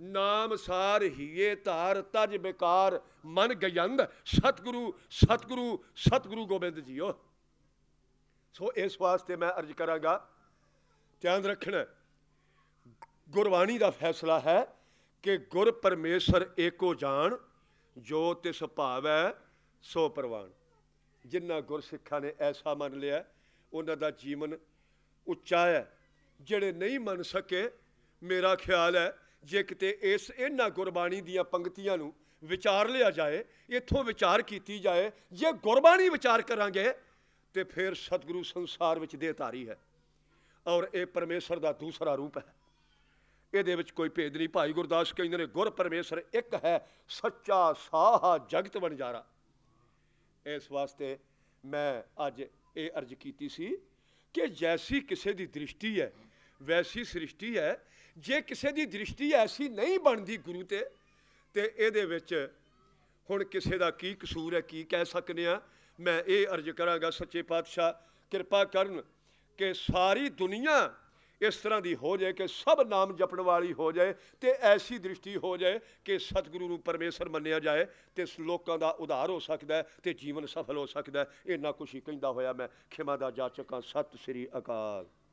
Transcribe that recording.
ਨਾਮ ਸਾਰ ਹੀਏ ਧਾਰ, ਤਜ ਬੇਕਾਰ, ਮਨ ਗਯੰਦ। ਸਤਿਗੁਰੂ ਸਤਿਗੁਰੂ ਸਤਿਗੁਰੂ ਗੋਬਿੰਦ ਜੀਓ। ਸੋ ਇਸ ਵਾਸਤੇ ਮੈਂ ਅਰਜ਼ ਕਰਾਂਗਾ, ਧਿਆਨ ਰੱਖਣਾ, ਗੁਰਬਾਣੀ ਦਾ ਫੈਸਲਾ ਹੈ ਕਿ ਗੁਰ ਪਰਮੇਸ਼ਰ ਏਕੋ ਜਾਣ, ਜੋ ਤਿਸ ਭਾਵੈ ਸੋ ਪ੍ਰਵਾਨ ਜਿਨ੍ਹਾਂ ਗੁਰਸਿੱਖਾਂ ਨੇ ਐਸਾ ਮੰਨ ਲਿਆ, ਉਹਨਾਂ ਦਾ ਜੀਵਨ ਉੱਚਾ ਹੈ। ਜਿਹੜੇ ਨਹੀਂ ਮੰਨ ਸਕੇ, ਮੇਰਾ ਖਿਆਲ ਹੈ ਜੇ ਕਿਤੇ ਇਸ ਇਹਨਾਂ ਗੁਰਬਾਣੀ ਦੀਆਂ ਪੰਕਤੀਆਂ ਨੂੰ ਵਿਚਾਰ ਲਿਆ ਜਾਏ, ਇੱਥੋਂ ਵਿਚਾਰ ਕੀਤੀ ਜਾਏ, ਜੇ ਗੁਰਬਾਣੀ ਵਿਚਾਰ ਕਰਾਂਗੇ, ਤੇ ਫਿਰ ਸਤਿਗੁਰੂ ਸੰਸਾਰ ਵਿੱਚ ਦੇ ਤਾਰੀ ਹੈ। ਔਰ ਇਹ ਪਰਮੇਸ਼ਰ ਦਾ ਦੂਸਰਾ ਰੂਪ ਹੈ। ਇਹਦੇ ਵਿੱਚ ਕੋਈ ਭੇਦ ਨਹੀਂ। ਭਾਈ ਗੁਰਦਾਸ ਕਹਿੰਦੇ ਨੇ, ਗੁਰ ਪਰਮੇਸ਼ਰ ਇੱਕ ਹੈ, ਸੱਚਾ ਸਾਹਾ ਜਗਤ ਵਣਜਾਰਾ। ਇਸ ਵਾਸਤੇ ਮੈਂ ਅੱਜ ਇਹ ਅਰਜ਼ ਕੀਤੀ ਸੀ ਕਿ ਜੈਸੀ ਕਿਸੇ ਦੀ ਦ੍ਰਿਸ਼ਟੀ ਹੈ ਵੈਸੀ ਸ੍ਰਿਸ਼ਟੀ ਹੈ। ਜੇ ਕਿਸੇ ਦੀ ਦ੍ਰਿਸ਼ਟੀ ਐਸੀ ਨਹੀਂ ਬਣਦੀ ਗੁਰੂ ਤੇ ਤੇ ਇਹਦੇ ਵਿੱਚ ਹੁਣ ਕਿਸੇ ਦਾ ਕੀ ਕਸੂਰ ਹੈ, ਕੀ ਕਹਿ ਸਕਨੇ ਆ ਮੈਂ ਇਹ ਅਰਜ਼ ਕਰਾਂਗਾ ਸੱਚੇ ਪਾਤਸ਼ਾਹ, ਕਿਰਪਾ ਕਰਨ ਕਿ ਸਾਰੀ ਦੁਨੀਆ ਇਸ ਤਰ੍ਹਾਂ ਦੀ ਹੋ ਜਾਏ ਕਿ ਸਭ ਨਾਮ ਜਪਣ ਵਾਲੀ ਹੋ ਜਾਏ ਤੇ ਐਸੀ ਦ੍ਰਿਸ਼ਟੀ ਹੋ ਜਾਏ ਕਿ ਸਤਿਗੁਰੂ ਨੂੰ ਪਰਮੇਸ਼ਰ ਮੰਨਿਆ ਜਾਏ ਤੇ ਲੋਕਾਂ ਦਾ ਉਧਾਰ ਹੋ ਸਕਦਾ ਹੈ ਤੇ ਜੀਵਨ ਸਫਲ ਹੋ ਸਕਦਾ ਹੈ। ਇੰਨਾ ਕੁਛ ਹੀ ਕਹਿੰਦਾ ਹੋਇਆ ਮੈਂ। ਖਿਮਾ ਦਾ ਜਾ ਜਾਚਕਾਂ, ਸਤਿ ਸ੍ਰੀ ਅਕਾਲ।